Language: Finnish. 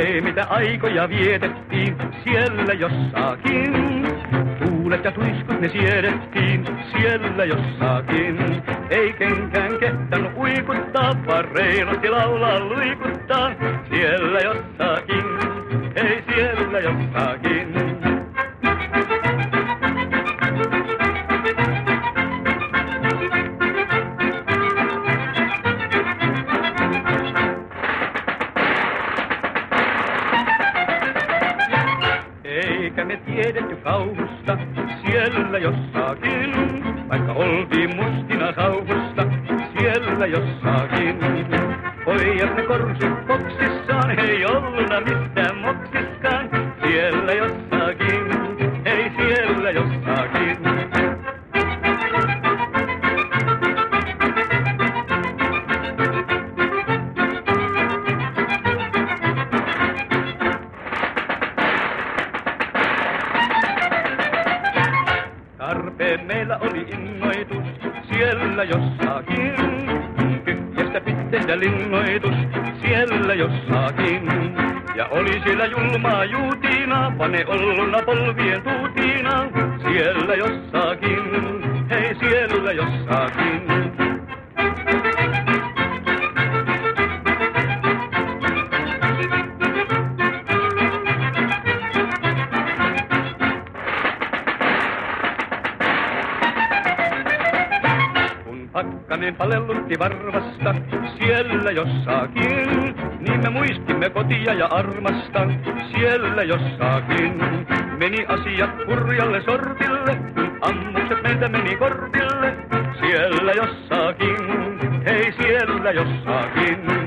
Ai mitä aikoja vietettiin siellä jossakin. Tuulet ja tuiskut ne siedettiin siellä jossakin. Ei kenkään kehtän uikuttaa, vaan reilusti laulaa luikuttaa siellä jossakin. Ei siellä jossakin. Eikä me tiedetty kauhusta. Siellä jossakin, vaikka oltiin mustina sauhusta. Siellä jossakin. Pojat ne korsut boksissaan, ei olluna mistään moksiskaan, siellä jossakin, Tarpeen meillä oli innoitus siellä jossakin. Tyhjästä pittehdä linnoitus siellä jossakin. Ja oli siellä julmaa juutina, pane olluna polvien tuutina siellä jossakin. Hei siellä jossakin. pakkanen palellutti varvasta. Siellä jossakin, niin me muistimme kotia ja armasta. Siellä jossakin meni asiat kurjalle sortille, ammukset meitä meni kortille. Siellä jossakin, hei siellä jossakin.